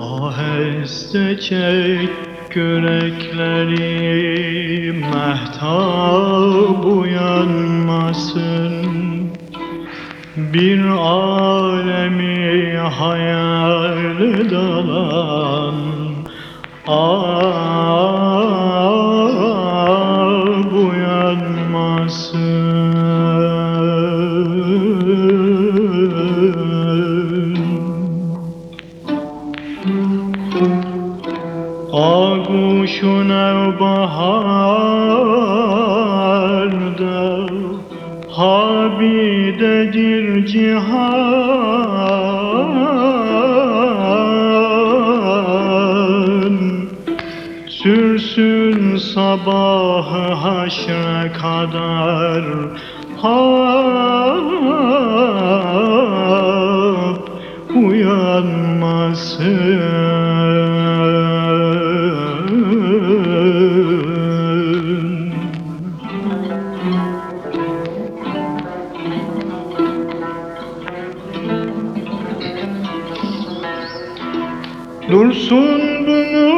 Aheste çek yürekleri mehtap uyanmasın. Bir alemi hayal dalan Ah uyanmasın Ağuşun baharda Habidedir cihan. Sürsün sabahı haşre kadar Hap Dursun bu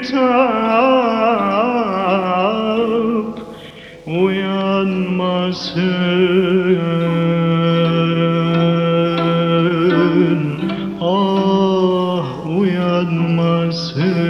bitap uyanmasın. Ah uyanmasın